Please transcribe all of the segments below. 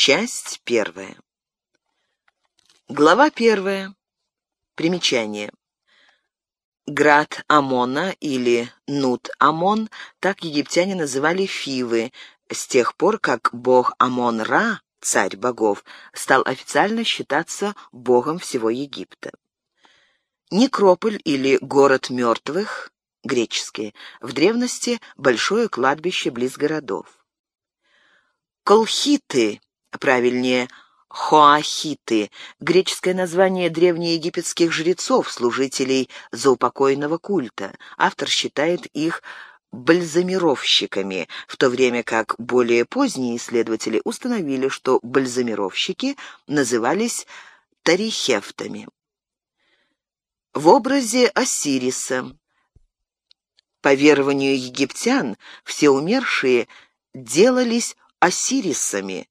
Часть первая. Глава первая. Примечание. Град Амона или Нут-Амон, так египтяне называли Фивы, с тех пор, как бог Амон-Ра, царь богов, стал официально считаться богом всего Египта. Некрополь или город мертвых, греческие, в древности большое кладбище близ городов. Колхиты, правильнее, Хоахиты, греческое название древнеегипетских жрецов, служителей заупокойного культа. Автор считает их бальзамировщиками, в то время как более поздние исследователи установили, что бальзамировщики назывались тарихефтами. В образе Осириса. По верованию египтян, все умершие делались осирисами,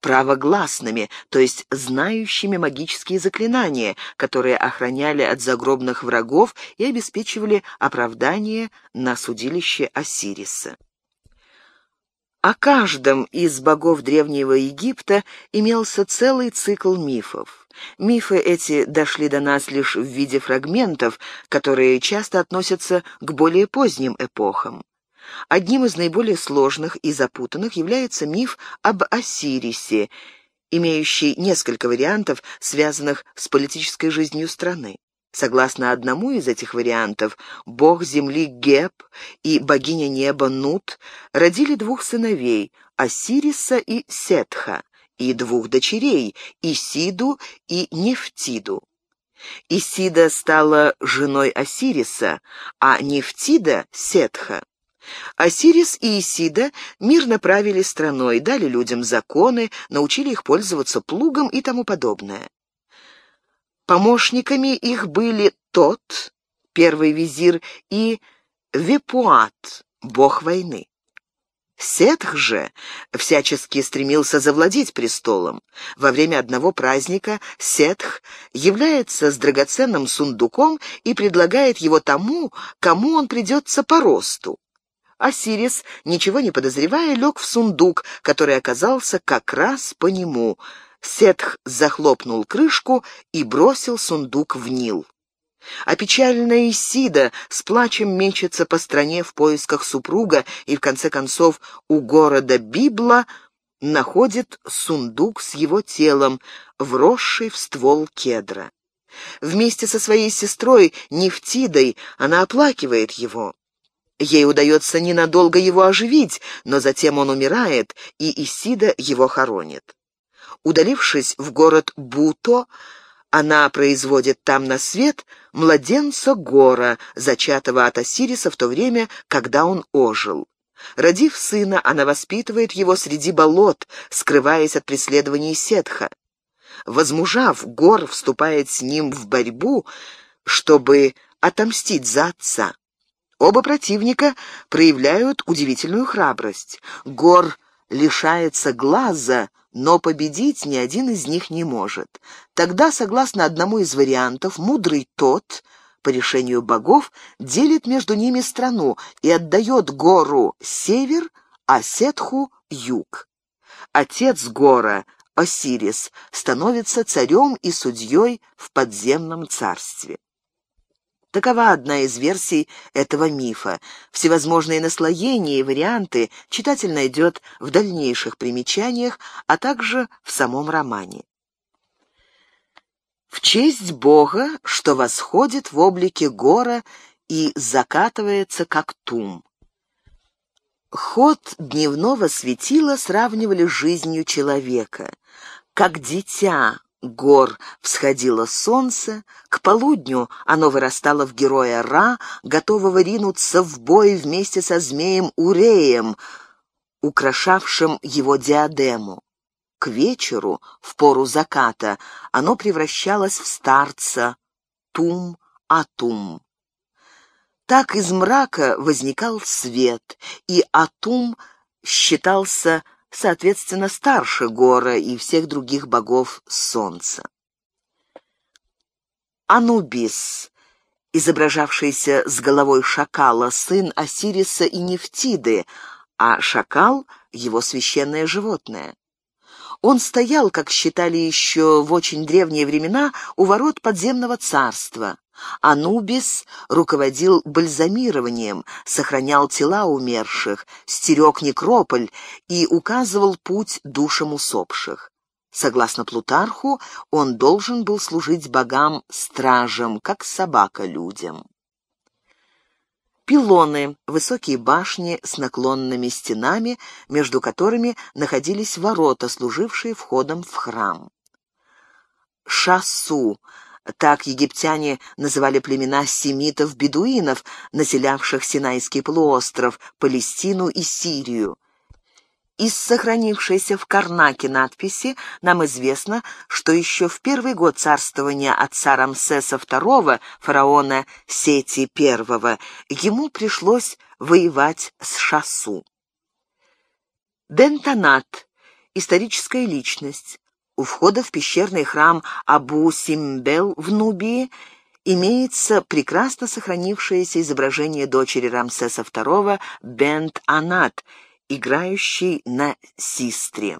правогласными, то есть знающими магические заклинания, которые охраняли от загробных врагов и обеспечивали оправдание на судилище Осириса. О каждом из богов Древнего Египта имелся целый цикл мифов. Мифы эти дошли до нас лишь в виде фрагментов, которые часто относятся к более поздним эпохам. Одним из наиболее сложных и запутанных является миф об Осирисе, имеющий несколько вариантов, связанных с политической жизнью страны. Согласно одному из этих вариантов, бог земли Геб и богиня неба Нут родили двух сыновей – Осириса и Сетха, и двух дочерей – Исиду и Нефтиду. Исида стала женой Осириса, а Нефтида – Сетха. Осирис и Исида мирно правили страной, дали людям законы, научили их пользоваться плугом и тому подобное. Помощниками их были Тот, первый визир, и Вепуат, бог войны. Сетх же всячески стремился завладеть престолом. Во время одного праздника Сетх является с драгоценным сундуком и предлагает его тому, кому он придется по росту. Осирис, ничего не подозревая, лег в сундук, который оказался как раз по нему. Сетх захлопнул крышку и бросил сундук в Нил. Опечаленная Исида с плачем мечется по стране в поисках супруга и, в конце концов, у города Библа находит сундук с его телом, вросший в ствол кедра. Вместе со своей сестрой Нефтидой она оплакивает его. Ей удается ненадолго его оживить, но затем он умирает, и Исида его хоронит. Удалившись в город Буто, она производит там на свет младенца Гора, зачатого от Осириса в то время, когда он ожил. Родив сына, она воспитывает его среди болот, скрываясь от преследований Сетха. Возмужав, Гор вступает с ним в борьбу, чтобы отомстить за отца. Оба противника проявляют удивительную храбрость. Гор лишается глаза, но победить ни один из них не может. Тогда, согласно одному из вариантов, мудрый тот, по решению богов, делит между ними страну и отдает гору север, а Сетху — юг. Отец гора, Осирис, становится царем и судьей в подземном царстве. Такова одна из версий этого мифа. Всевозможные наслоения и варианты читатель найдет в дальнейших примечаниях, а также в самом романе. В честь Бога, что восходит в облике гора и закатывается как тум. Ход дневного светила сравнивали с жизнью человека. Как дитя гор всходило солнце, к полудню оно вырастало в героя Ра, готового ринуться в бой вместе со змеем Уреем, украшавшим его диадему. К вечеру, в пору заката, оно превращалось в старца Тум-Атум. Так из мрака возникал свет, и Атум считался соответственно, старше Гора и всех других богов Солнца. Анубис, изображавшийся с головой шакала, сын Осириса и Нефтиды, а шакал — его священное животное. Он стоял, как считали еще в очень древние времена, у ворот подземного царства. Анубис руководил бальзамированием, сохранял тела умерших, стерег некрополь и указывал путь душам усопших. Согласно Плутарху, он должен был служить богам стражем, как собака людям. Пилоны — высокие башни с наклонными стенами, между которыми находились ворота, служившие входом в храм. Шасу — так египтяне называли племена семитов-бедуинов, населявших Синайский полуостров, Палестину и Сирию. Из сохранившейся в Карнаке надписи нам известно, что еще в первый год царствования отца Рамсеса II, фараона Сети I, ему пришлось воевать с Шасу. Бентонат – историческая личность. У входа в пещерный храм Абу-Симбел в Нубии имеется прекрасно сохранившееся изображение дочери Рамсеса II Бент-Анат – играющий на систре.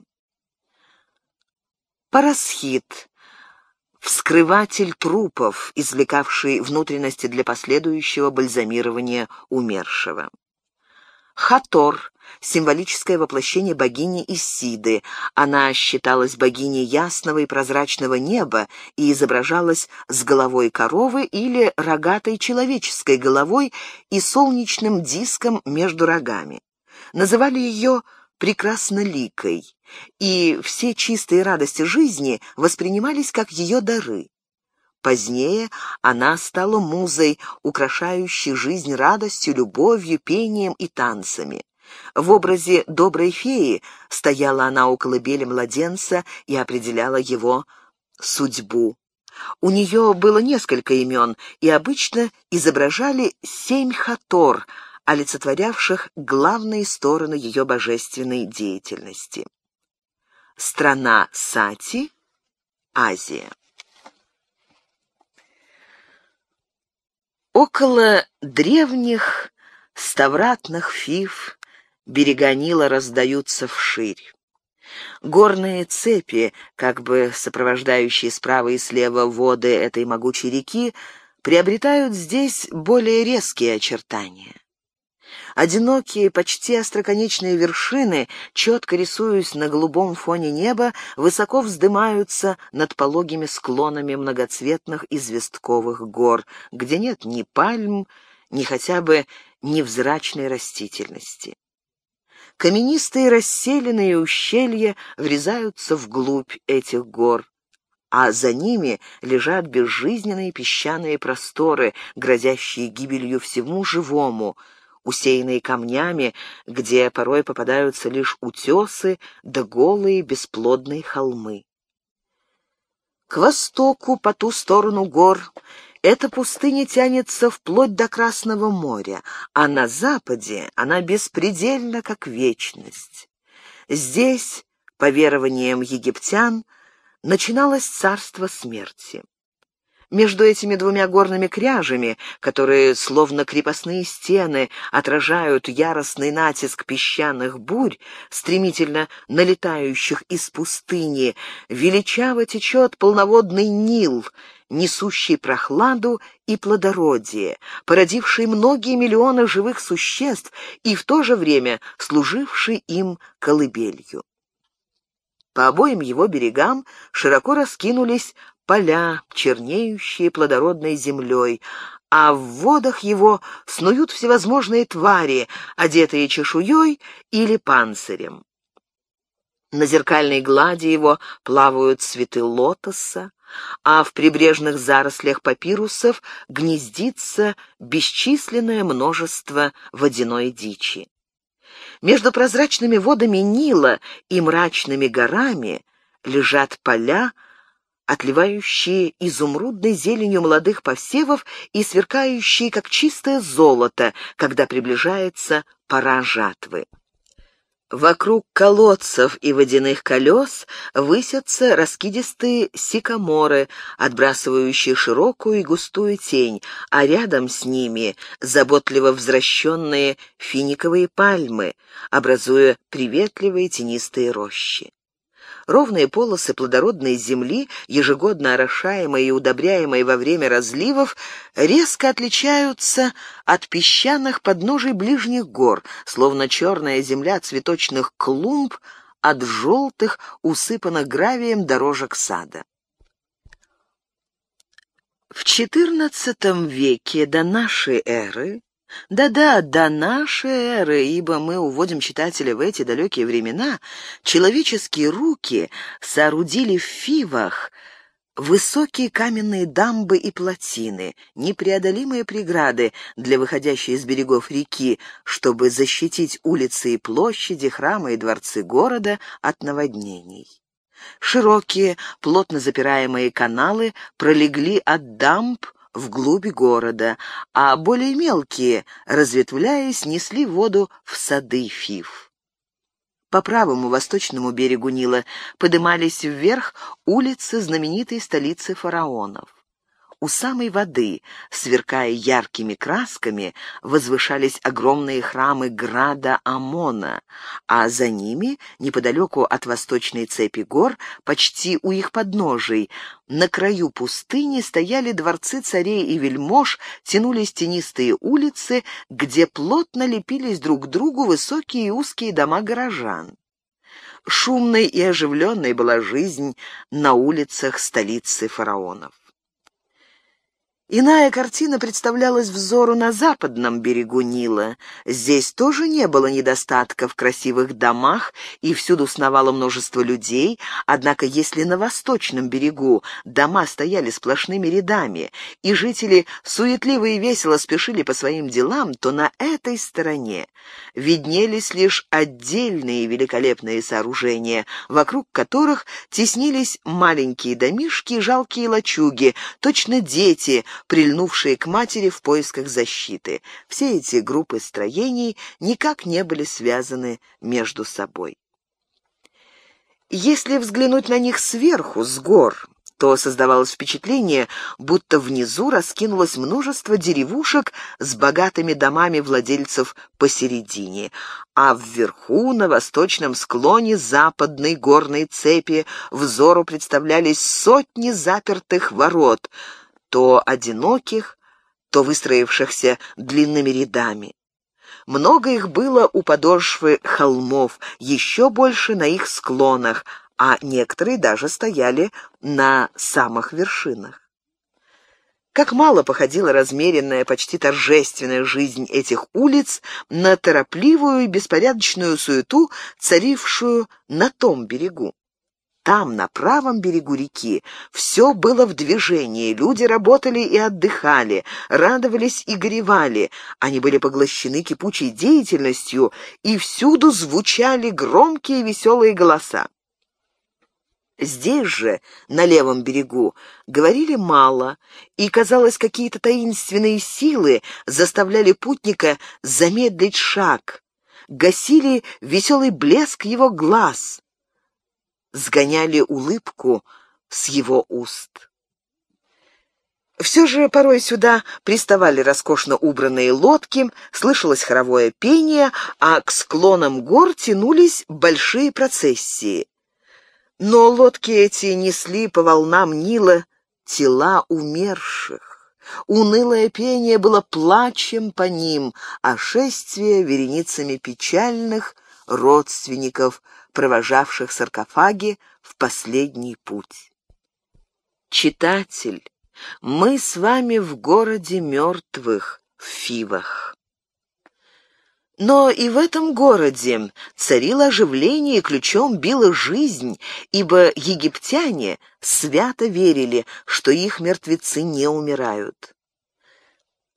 Парасхит — вскрыватель трупов, извлекавший внутренности для последующего бальзамирования умершего. Хатор — символическое воплощение богини Исиды. Она считалась богиней ясного и прозрачного неба и изображалась с головой коровы или рогатой человеческой головой и солнечным диском между рогами называли ее прекрасноликой, и все чистые радости жизни воспринимались как ее дары. Позднее она стала музой, украшающей жизнь радостью, любовью, пением и танцами. В образе доброй феи стояла она у колыбели младенца и определяла его судьбу. У нее было несколько имен, и обычно изображали семь хатор — олицетворявших главные стороны ее божественной деятельности. Страна Сати, Азия. Около древних ставратных фиф берега Нила раздаются вширь. Горные цепи, как бы сопровождающие справа и слева воды этой могучей реки, приобретают здесь более резкие очертания. Одинокие, почти остроконечные вершины, четко рисуясь на голубом фоне неба, высоко вздымаются над пологими склонами многоцветных известковых гор, где нет ни пальм, ни хотя бы невзрачной растительности. Каменистые расселенные ущелья врезаются вглубь этих гор, а за ними лежат безжизненные песчаные просторы, грозящие гибелью всему живому — усеянные камнями, где порой попадаются лишь утесы да голые бесплодные холмы. К востоку, по ту сторону гор, эта пустыня тянется вплоть до Красного моря, а на западе она беспредельна, как вечность. Здесь, по верованиям египтян, начиналось царство смерти. Между этими двумя горными кряжами, которые, словно крепостные стены, отражают яростный натиск песчаных бурь, стремительно налетающих из пустыни, величаво течет полноводный Нил, несущий прохладу и плодородие, породивший многие миллионы живых существ и в то же время служивший им колыбелью. По обоим его берегам широко раскинулись поля, чернеющие плодородной землей, а в водах его снуют всевозможные твари, одетые чешуей или панцирем. На зеркальной глади его плавают цветы лотоса, а в прибрежных зарослях папирусов гнездится бесчисленное множество водяной дичи. Между прозрачными водами Нила и мрачными горами лежат поля, отливающие изумрудной зеленью молодых посевов и сверкающие, как чистое золото, когда приближается пора жатвы. Вокруг колодцев и водяных колес высятся раскидистые сикаморы, отбрасывающие широкую и густую тень, а рядом с ними заботливо взращенные финиковые пальмы, образуя приветливые тенистые рощи. Ровные полосы плодородной земли, ежегодно орошаемые и удобряемые во время разливов, резко отличаются от песчаных подножий ближних гор, словно черная земля цветочных клумб от желтых, усыпанных гравием дорожек сада. В XIV веке до нашей эры да-да, до нашей эры, ибо мы уводим читателя в эти далекие времена, человеческие руки соорудили в Фивах высокие каменные дамбы и плотины, непреодолимые преграды для выходящей из берегов реки, чтобы защитить улицы и площади, храмы и дворцы города от наводнений. Широкие, плотно запираемые каналы пролегли от дамб вглубь города, а более мелкие, разветвляясь, несли воду в сады Фиф. По правому восточному берегу Нила подымались вверх улицы знаменитой столицы фараонов. У самой воды, сверкая яркими красками, возвышались огромные храмы града Амона, а за ними, неподалеку от восточной цепи гор, почти у их подножий, на краю пустыни стояли дворцы царей и вельмож, тянулись тенистые улицы, где плотно лепились друг к другу высокие и узкие дома горожан. Шумной и оживленной была жизнь на улицах столицы фараонов. Иная картина представлялась взору на западном берегу Нила. Здесь тоже не было недостатка в красивых домах, и всюду сновало множество людей, однако если на восточном берегу дома стояли сплошными рядами, и жители суетливо и весело спешили по своим делам, то на этой стороне виднелись лишь отдельные великолепные сооружения, вокруг которых теснились маленькие домишки и жалкие лачуги, точно дети — прильнувшие к матери в поисках защиты. Все эти группы строений никак не были связаны между собой. Если взглянуть на них сверху, с гор, то создавалось впечатление, будто внизу раскинулось множество деревушек с богатыми домами владельцев посередине, а вверху, на восточном склоне западной горной цепи, взору представлялись сотни запертых ворот — то одиноких, то выстроившихся длинными рядами. Много их было у подошвы холмов, еще больше на их склонах, а некоторые даже стояли на самых вершинах. Как мало походила размеренная, почти торжественная жизнь этих улиц на торопливую и беспорядочную суету, царившую на том берегу. Там, на правом берегу реки, все было в движении, люди работали и отдыхали, радовались и горевали, они были поглощены кипучей деятельностью, и всюду звучали громкие веселые голоса. Здесь же, на левом берегу, говорили мало, и, казалось, какие-то таинственные силы заставляли путника замедлить шаг, гасили веселый блеск его глаз сгоняли улыбку с его уст. Все же порой сюда приставали роскошно убранные лодки, слышалось хоровое пение, а к склонам гор тянулись большие процессии. Но лодки эти несли по волнам Нила тела умерших. Унылое пение было плачем по ним, а шествие вереницами печальных родственников провожавших саркофаги в последний путь. Читатель, мы с вами в городе мертвых, в Фивах. Но и в этом городе царило оживление и ключом била жизнь, ибо египтяне свято верили, что их мертвецы не умирают.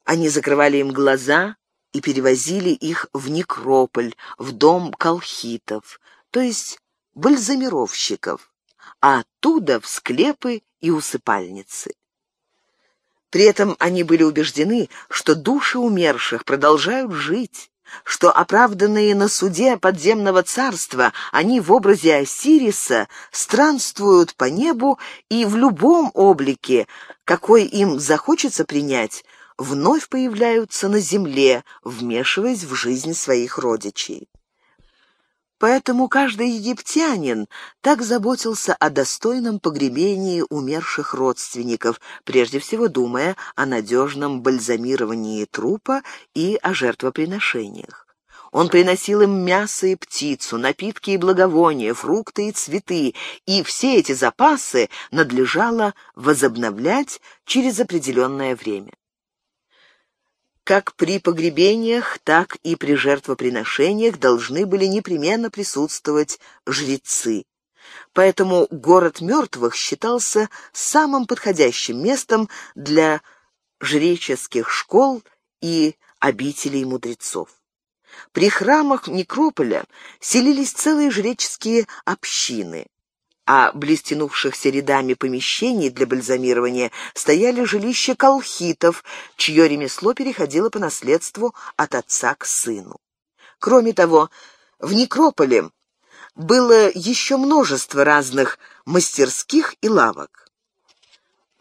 Они закрывали им глаза и перевозили их в некрополь, в дом колхитов, то есть бальзамировщиков, а оттуда в склепы и усыпальницы. При этом они были убеждены, что души умерших продолжают жить, что оправданные на суде подземного царства, они в образе Осириса странствуют по небу и в любом облике, какой им захочется принять, вновь появляются на земле, вмешиваясь в жизнь своих родичей. Поэтому каждый египтянин так заботился о достойном погребении умерших родственников, прежде всего думая о надежном бальзамировании трупа и о жертвоприношениях. Он приносил им мясо и птицу, напитки и благовония, фрукты и цветы, и все эти запасы надлежало возобновлять через определенное время. Как при погребениях, так и при жертвоприношениях должны были непременно присутствовать жрецы. Поэтому город мертвых считался самым подходящим местом для жреческих школ и обителей мудрецов. При храмах Некрополя селились целые жреческие общины а блестянувшихся рядами помещений для бальзамирования стояли жилища колхитов, чье ремесло переходило по наследству от отца к сыну. Кроме того, в Некрополе было еще множество разных мастерских и лавок.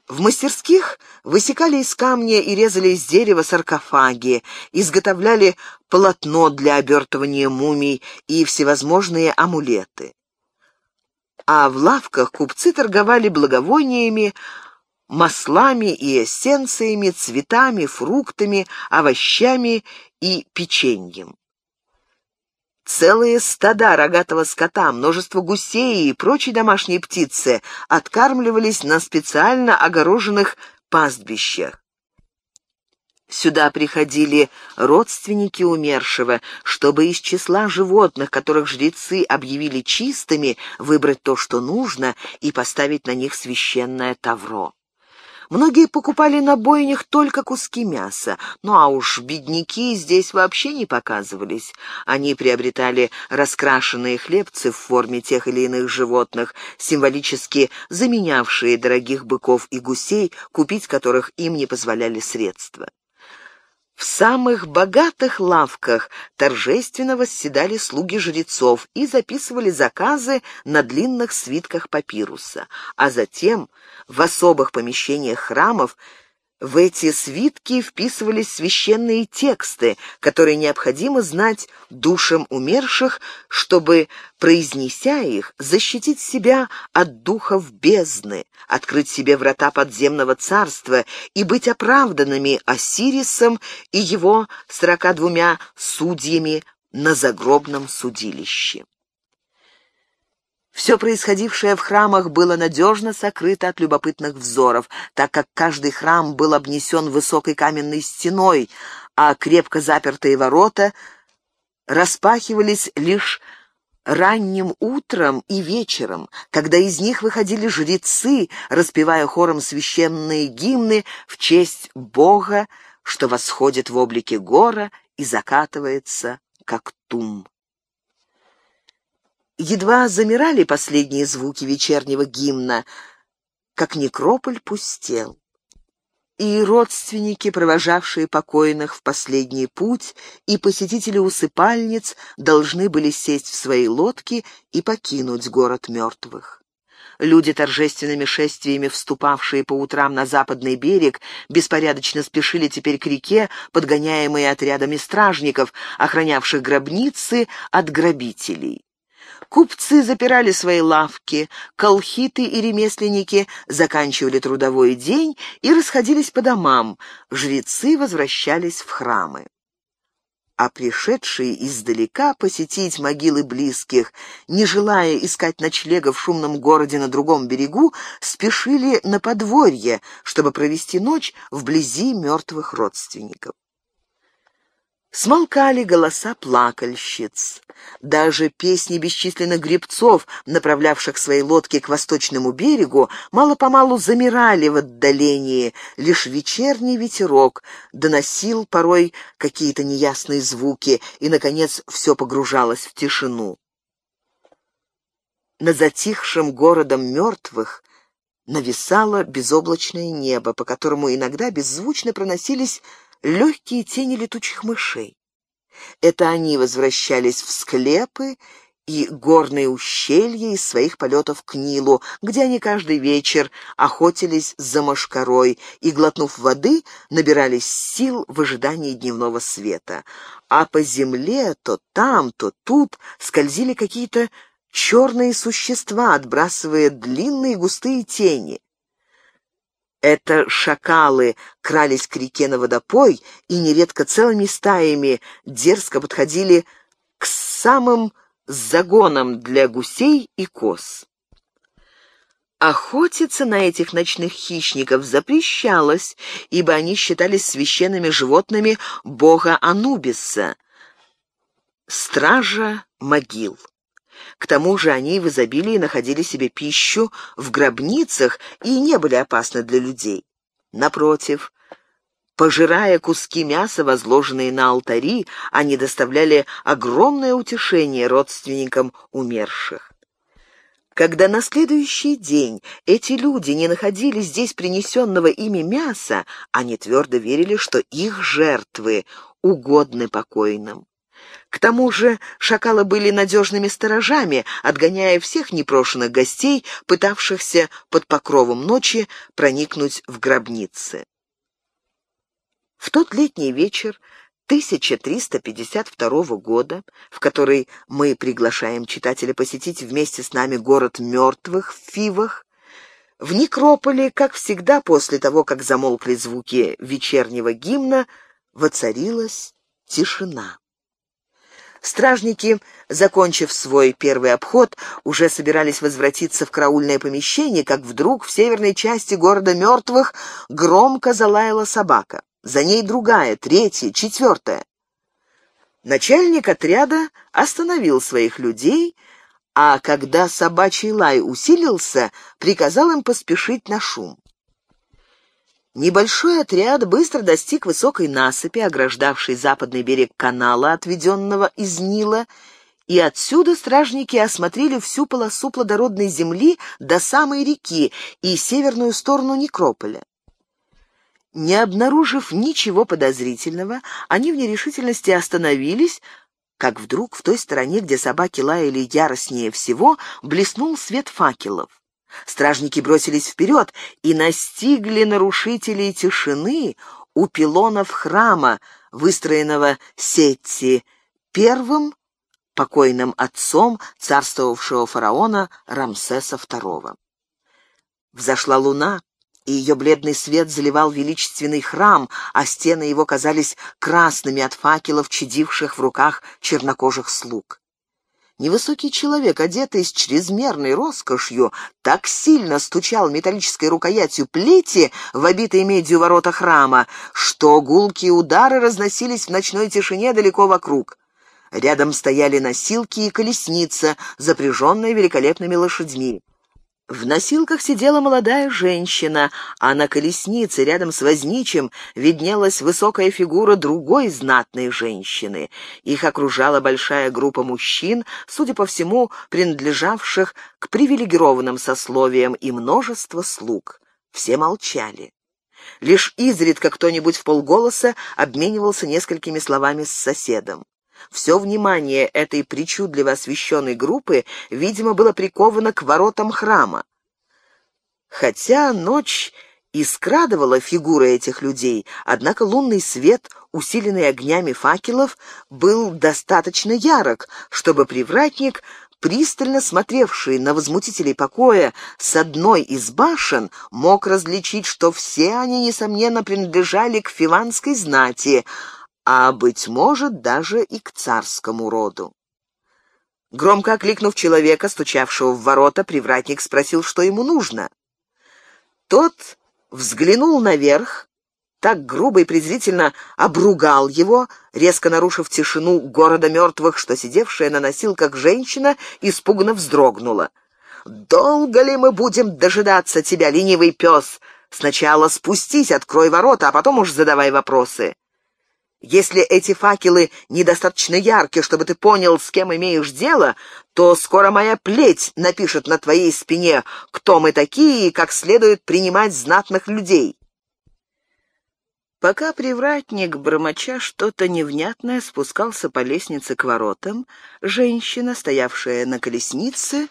В мастерских высекали из камня и резали из дерева саркофаги, изготовляли полотно для обертывания мумий и всевозможные амулеты а в лавках купцы торговали благовониями, маслами и эссенциями, цветами, фруктами, овощами и печеньем. Целые стада рогатого скота, множество гусей и прочей домашней птицы откармливались на специально огороженных пастбищах. Сюда приходили родственники умершего, чтобы из числа животных, которых жрецы объявили чистыми, выбрать то, что нужно, и поставить на них священное тавро. Многие покупали на бойнях только куски мяса, ну а уж бедняки здесь вообще не показывались. Они приобретали раскрашенные хлебцы в форме тех или иных животных, символически заменявшие дорогих быков и гусей, купить которых им не позволяли средства. В самых богатых лавках торжественно восседали слуги жрецов и записывали заказы на длинных свитках папируса, а затем в особых помещениях храмов в эти свитки вписывались священные тексты, которые необходимо знать душам умерших, чтобы, произнеся их, защитить себя от духов бездны, открыть себе врата подземного царства и быть оправданными Осирисом и его сорока двумя судьями на загробном судилище. Все происходившее в храмах было надежно сокрыто от любопытных взоров, так как каждый храм был обнесен высокой каменной стеной, а крепко запертые ворота распахивались лишь ранним утром и вечером, когда из них выходили жрецы, распевая хором священные гимны в честь Бога, что восходит в облике гора и закатывается, как тум. Едва замирали последние звуки вечернего гимна, как некрополь пустел. И родственники, провожавшие покойных в последний путь, и посетители усыпальниц должны были сесть в свои лодки и покинуть город мертвых. Люди, торжественными шествиями вступавшие по утрам на западный берег, беспорядочно спешили теперь к реке, подгоняемые отрядами стражников, охранявших гробницы от грабителей. Купцы запирали свои лавки, колхиты и ремесленники заканчивали трудовой день и расходились по домам, жрецы возвращались в храмы. А пришедшие издалека посетить могилы близких, не желая искать ночлега в шумном городе на другом берегу, спешили на подворье, чтобы провести ночь вблизи мертвых родственников. Смолкали голоса плакальщиц. Даже песни бесчисленных гребцов, направлявших свои лодки к восточному берегу, мало-помалу замирали в отдалении. Лишь вечерний ветерок доносил порой какие-то неясные звуки, и, наконец, все погружалось в тишину. Над затихшим городом мертвых нависало безоблачное небо, по которому иногда беззвучно проносились легкие тени летучих мышей. Это они возвращались в склепы и горные ущелья из своих полетов к Нилу, где они каждый вечер охотились за мошкарой и, глотнув воды, набирались сил в ожидании дневного света. А по земле то там, то тут скользили какие-то черные существа, отбрасывая длинные густые тени. Это шакалы крались к реке на водопой и нередко целыми стаями дерзко подходили к самым загонам для гусей и коз. Охотиться на этих ночных хищников запрещалось, ибо они считались священными животными бога Анубиса, стража могил. К тому же они в изобилии находили себе пищу в гробницах и не были опасны для людей. Напротив, пожирая куски мяса, возложенные на алтари, они доставляли огромное утешение родственникам умерших. Когда на следующий день эти люди не находили здесь принесенного ими мяса, они твердо верили, что их жертвы угодны покойным. К тому же шакалы были надежными сторожами, отгоняя всех непрошенных гостей, пытавшихся под покровом ночи проникнуть в гробницы. В тот летний вечер 1352 года, в который мы приглашаем читателя посетить вместе с нами город мертвых в Фивах, в некрополе, как всегда после того, как замолкли звуки вечернего гимна, воцарилась тишина. Стражники, закончив свой первый обход, уже собирались возвратиться в караульное помещение, как вдруг в северной части города мертвых громко залаяла собака. За ней другая, третья, четвертая. Начальник отряда остановил своих людей, а когда собачий лай усилился, приказал им поспешить на шум. Небольшой отряд быстро достиг высокой насыпи, ограждавшей западный берег канала, отведенного из Нила, и отсюда стражники осмотрели всю полосу плодородной земли до самой реки и северную сторону некрополя. Не обнаружив ничего подозрительного, они в нерешительности остановились, как вдруг в той стороне, где собаки лаяли яростнее всего, блеснул свет факелов. Стражники бросились вперед и настигли нарушителей тишины у пилонов храма, выстроенного Сетти, первым покойным отцом царствовавшего фараона Рамсеса II. Взошла луна, и ее бледный свет заливал величественный храм, а стены его казались красными от факелов, чадивших в руках чернокожих слуг. Невысокий человек, одетый с чрезмерной роскошью, так сильно стучал металлической рукоятью плети в обитые медью ворота храма, что гулкие удары разносились в ночной тишине далеко вокруг. Рядом стояли носилки и колесница, запряженные великолепными лошадьми. В носилках сидела молодая женщина, а на колеснице рядом с возничим виднелась высокая фигура другой знатной женщины. Их окружала большая группа мужчин, судя по всему, принадлежавших к привилегированным сословиям и множество слуг. Все молчали. Лишь изредка кто-нибудь в полголоса обменивался несколькими словами с соседом. Все внимание этой причудливо освещенной группы, видимо, было приковано к воротам храма. Хотя ночь и скрадывала фигуры этих людей, однако лунный свет, усиленный огнями факелов, был достаточно ярок, чтобы привратник пристально смотревший на возмутителей покоя с одной из башен, мог различить, что все они, несомненно, принадлежали к фиванской знати, а, быть может, даже и к царскому роду. Громко окликнув человека, стучавшего в ворота, привратник спросил, что ему нужно. Тот взглянул наверх, так грубо и презрительно обругал его, резко нарушив тишину города мертвых, что сидевшая на носилках женщина испуганно вздрогнула. «Долго ли мы будем дожидаться тебя, ленивый пес? Сначала спустись, открой ворота, а потом уж задавай вопросы». Если эти факелы недостаточно яркие, чтобы ты понял, с кем имеешь дело, то скоро моя плеть напишет на твоей спине, кто мы такие и как следует принимать знатных людей. Пока привратник, бормоча что-то невнятное, спускался по лестнице к воротам, женщина, стоявшая на колеснице,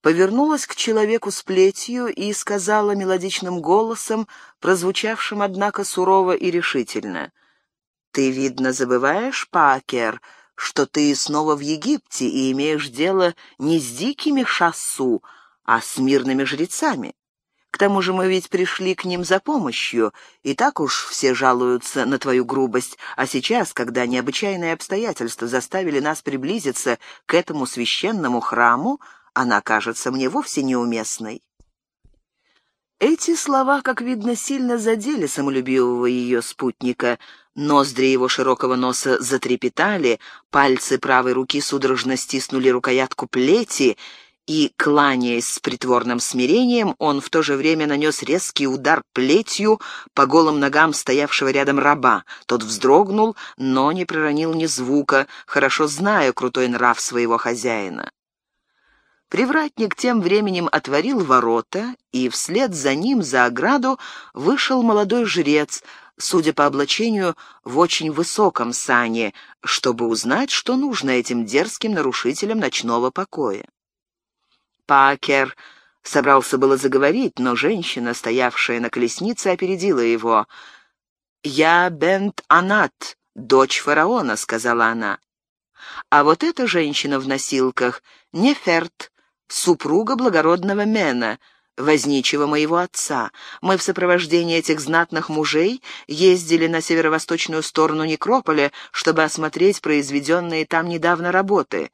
повернулась к человеку с плетью и сказала мелодичным голосом, прозвучавшим, однако, сурово и решительно. «Ты, видно, забываешь, Пакер, что ты снова в Египте и имеешь дело не с дикими шассу, а с мирными жрецами. К тому же мы ведь пришли к ним за помощью, и так уж все жалуются на твою грубость, а сейчас, когда необычайные обстоятельства заставили нас приблизиться к этому священному храму, она кажется мне вовсе неуместной». Эти слова, как видно, сильно задели самолюбивого ее спутника. Ноздри его широкого носа затрепетали, пальцы правой руки судорожно стиснули рукоятку плети, и, кланяясь с притворным смирением, он в то же время нанес резкий удар плетью по голым ногам стоявшего рядом раба. Тот вздрогнул, но не проронил ни звука, хорошо зная крутой нрав своего хозяина. Привратник тем временем отворил ворота, и вслед за ним за ограду вышел молодой жрец, судя по облачению, в очень высоком сане, чтобы узнать, что нужно этим дерзким нарушителям ночного покоя. Пакер собрался было заговорить, но женщина, стоявшая на колеснице, опередила его. «Я Бент Анат, дочь фараона», — сказала она. «А вот эта женщина в носилках — Неферт, супруга благородного Мена, возничего моего отца. Мы в сопровождении этих знатных мужей ездили на северо-восточную сторону Некрополя, чтобы осмотреть произведенные там недавно работы».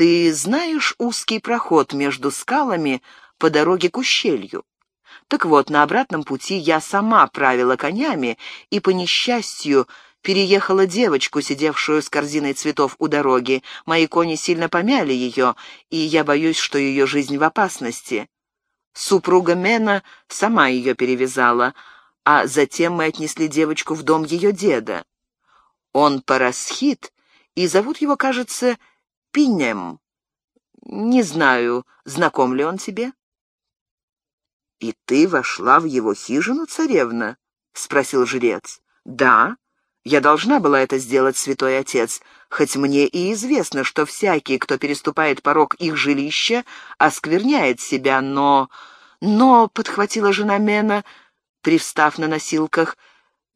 Ты знаешь узкий проход между скалами по дороге к ущелью? Так вот, на обратном пути я сама правила конями и, по несчастью, переехала девочку, сидевшую с корзиной цветов у дороги. Мои кони сильно помяли ее, и я боюсь, что ее жизнь в опасности. Супруга Мена сама ее перевязала, а затем мы отнесли девочку в дом ее деда. Он парасхит, и зовут его, кажется, Пинем. Не знаю, знаком ли он тебе?» «И ты вошла в его хижину, царевна?» — спросил жрец. «Да, я должна была это сделать, святой отец, хоть мне и известно, что всякий, кто переступает порог их жилища, оскверняет себя, но...» «Но», — подхватила жена Мена, привстав на носилках, —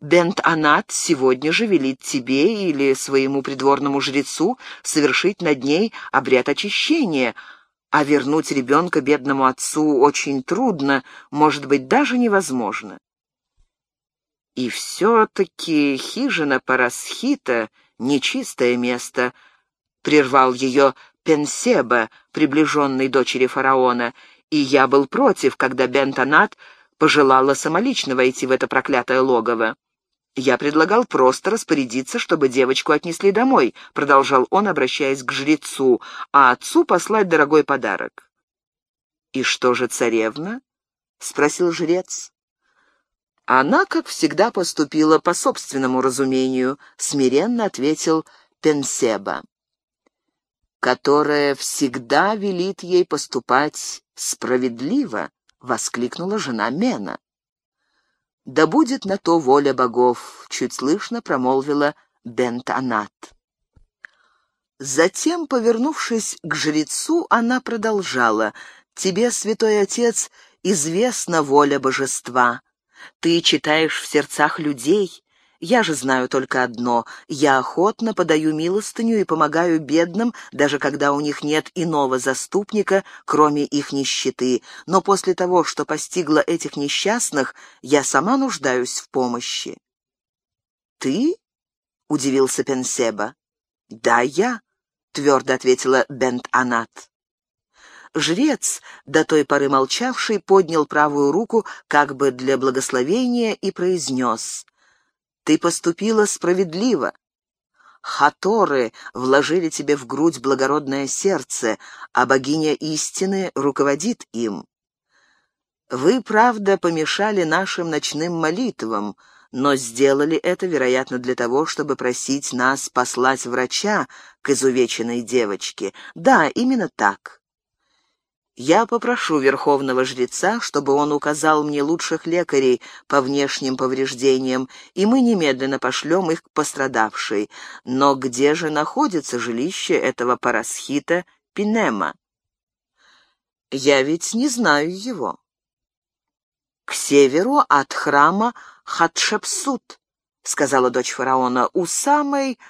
Бент-Анат сегодня же велит тебе или своему придворному жрецу совершить над ней обряд очищения, а вернуть ребенка бедному отцу очень трудно, может быть, даже невозможно. И все-таки хижина Парасхита — нечистое место, — прервал ее Пенсеба, приближенный дочери фараона, и я был против, когда Бентонат пожелала самолично войти в это проклятое логово. «Я предлагал просто распорядиться, чтобы девочку отнесли домой», — продолжал он, обращаясь к жрецу, «а отцу послать дорогой подарок». «И что же царевна?» — спросил жрец. «Она, как всегда, поступила по собственному разумению», — смиренно ответил Пенсеба, «которая всегда велит ей поступать справедливо», — воскликнула жена Мена. «Да будет на то воля богов», — чуть слышно промолвила Бент-Анат. Затем, повернувшись к жрецу, она продолжала. «Тебе, святой отец, известна воля божества. Ты читаешь в сердцах людей, я же знаю только одно — я охотно подаю милостыню и помогаю бедным, даже когда у них нет иного заступника, кроме их нищеты. Но после того, что постигло этих несчастных, я сама нуждаюсь в помощи». «Ты?» — удивился Пенсеба. «Да, я», — твердо ответила Бент-Анат. Жрец, до той поры молчавший, поднял правую руку как бы для благословения и произнес ты поступила справедливо. Хаторы вложили тебе в грудь благородное сердце, а богиня истины руководит им. Вы, правда, помешали нашим ночным молитвам, но сделали это, вероятно, для того, чтобы просить нас послать врача к изувеченной девочке. Да, именно так. Я попрошу верховного жреца, чтобы он указал мне лучших лекарей по внешним повреждениям, и мы немедленно пошлем их к пострадавшей. Но где же находится жилище этого парасхита Пинема? Я ведь не знаю его. К северу от храма Хатшепсут, сказала дочь фараона, у самой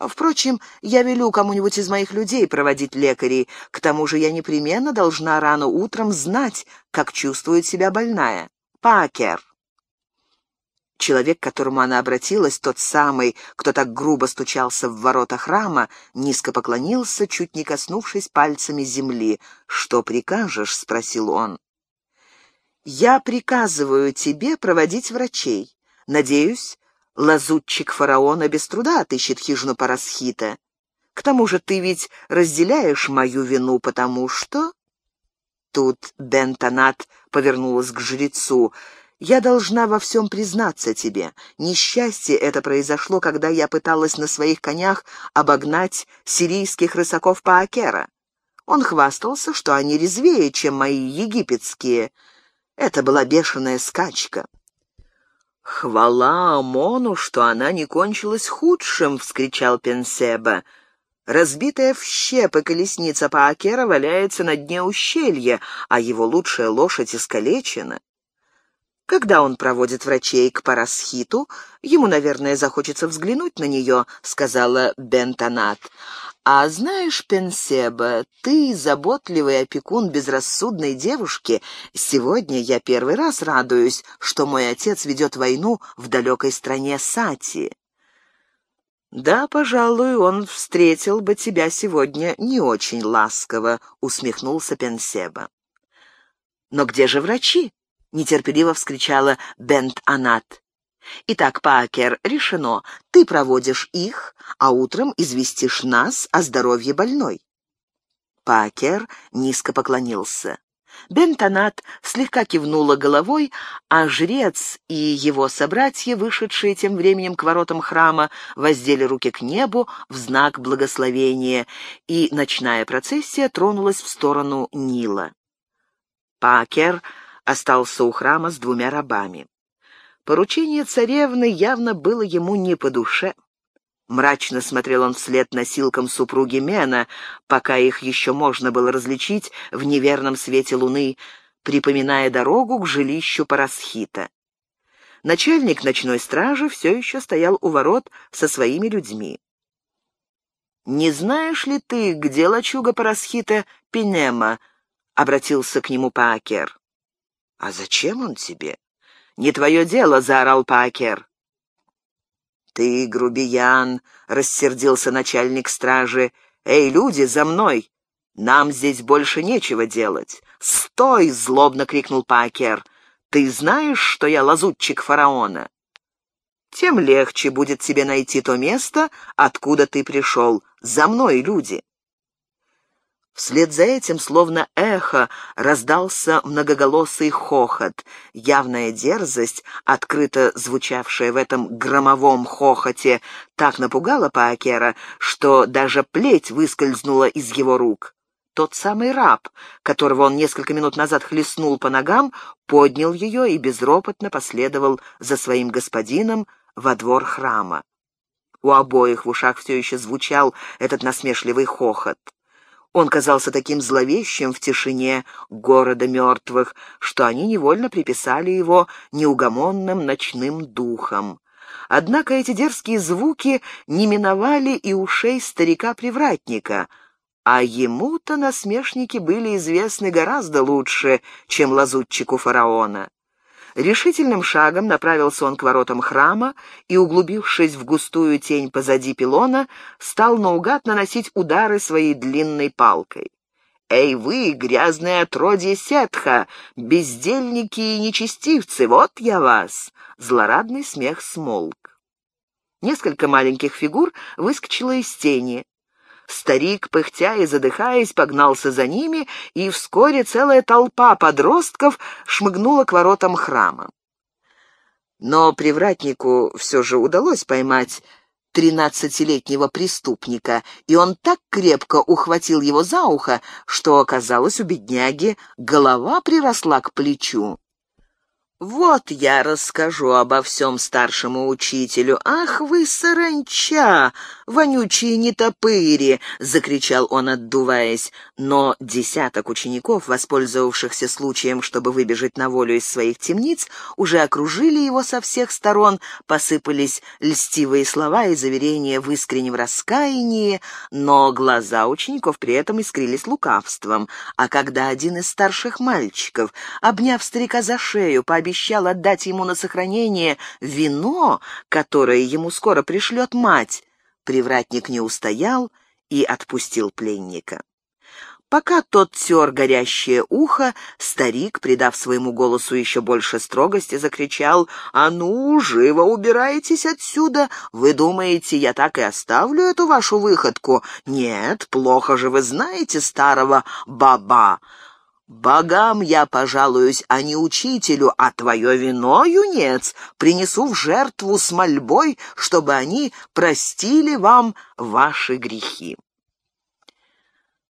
Впрочем, я велю кому-нибудь из моих людей проводить лекарей. К тому же я непременно должна рано утром знать, как чувствует себя больная. Пакер. Человек, к которому она обратилась, тот самый, кто так грубо стучался в ворота храма, низко поклонился, чуть не коснувшись пальцами земли. «Что прикажешь?» — спросил он. «Я приказываю тебе проводить врачей. Надеюсь, лазутчик фараона без труда отыщет хижину Парасхита. К тому же ты ведь разделяешь мою вину, потому что...» Тут Бентонат повернулась к жрецу. «Я должна во всем признаться тебе. Несчастье это произошло, когда я пыталась на своих конях обогнать сирийских рысаков Паакера. Он хвастался, что они резвее, чем мои египетские. Это была бешеная скачка. «Хвала Амону, что она не кончилась худшим!» — вскричал Пенсеба. Разбитая в щепы колесница Паакера валяется на дне ущелья, а его лучшая лошадь искалечена. Когда он проводит врачей к Парасхиту, ему, наверное, захочется взглянуть на нее, — сказала Бентонат. «А знаешь, Пенсеба, ты, заботливый опекун безрассудной девушки, сегодня я первый раз радуюсь, что мой отец ведет войну в далекой стране Сати». «Да, пожалуй, он встретил бы тебя сегодня не очень ласково», — усмехнулся Пенсеба. «Но где же врачи?» — нетерпеливо вскричала Бент-Анат. Итак, Пакер, решено. Ты проводишь их, а утром известишь нас о здоровье больной. Пакер низко поклонился. Бентонат слегка кивнула головой, а жрец и его собратья, вышедшие тем временем к воротам храма, воздели руки к небу в знак благословения, и ночная процессия тронулась в сторону Нила. Пакер остался у храма с двумя рабами. Поручение царевны явно было ему не по душе. Мрачно смотрел он вслед носилкам супруги Мена, пока их еще можно было различить в неверном свете луны, припоминая дорогу к жилищу Парасхита. Начальник ночной стражи все еще стоял у ворот со своими людьми. «Не знаешь ли ты, где лачуга Парасхита Пинема?» — обратился к нему Паакер. «А зачем он тебе?» «Не твое дело!» — заорал Пакер. «Ты грубиян!» — рассердился начальник стражи. «Эй, люди, за мной! Нам здесь больше нечего делать!» «Стой!» — злобно крикнул Пакер. «Ты знаешь, что я лазутчик фараона?» «Тем легче будет тебе найти то место, откуда ты пришел. За мной, люди!» Вслед за этим, словно эхо, раздался многоголосый хохот. Явная дерзость, открыто звучавшая в этом громовом хохоте, так напугала Паакера, что даже плеть выскользнула из его рук. Тот самый раб, которого он несколько минут назад хлестнул по ногам, поднял ее и безропотно последовал за своим господином во двор храма. У обоих в ушах все еще звучал этот насмешливый хохот. Он казался таким зловещим в тишине города мертвых, что они невольно приписали его неугомонным ночным духом. Однако эти дерзкие звуки не миновали и ушей старика-привратника, а ему-то насмешники были известны гораздо лучше, чем лазутчику фараона. Решительным шагом направился он к воротам храма и, углубившись в густую тень позади пилона, стал наугад наносить удары своей длинной палкой. «Эй вы, грязное отродье Сетха, бездельники и нечестивцы, вот я вас!» Злорадный смех смолк. Несколько маленьких фигур выскочило из тени. Старик, пыхтя и задыхаясь, погнался за ними, и вскоре целая толпа подростков шмыгнула к воротам храма. Но привратнику все же удалось поймать тринадцатилетнего преступника, и он так крепко ухватил его за ухо, что, оказалось, у бедняги голова приросла к плечу. «Вот я расскажу обо всем старшему учителю. Ах вы, саранча, вонючие нетопыри!» — закричал он, отдуваясь. Но десяток учеников, воспользовавшихся случаем, чтобы выбежать на волю из своих темниц, уже окружили его со всех сторон, посыпались льстивые слова и заверения в искреннем раскаянии, но глаза учеников при этом искрились лукавством. А когда один из старших мальчиков, обняв старика за шею, пообещал пообещал отдать ему на сохранение вино, которое ему скоро пришлет мать, привратник не устоял и отпустил пленника. Пока тот тер горящее ухо, старик, придав своему голосу еще больше строгости, закричал «А ну, живо убирайтесь отсюда! Вы думаете, я так и оставлю эту вашу выходку? Нет, плохо же вы знаете старого баба. Богам я пожалуюсь, а не учителю, а твое вино, юнец, принесу в жертву с мольбой, чтобы они простили вам ваши грехи.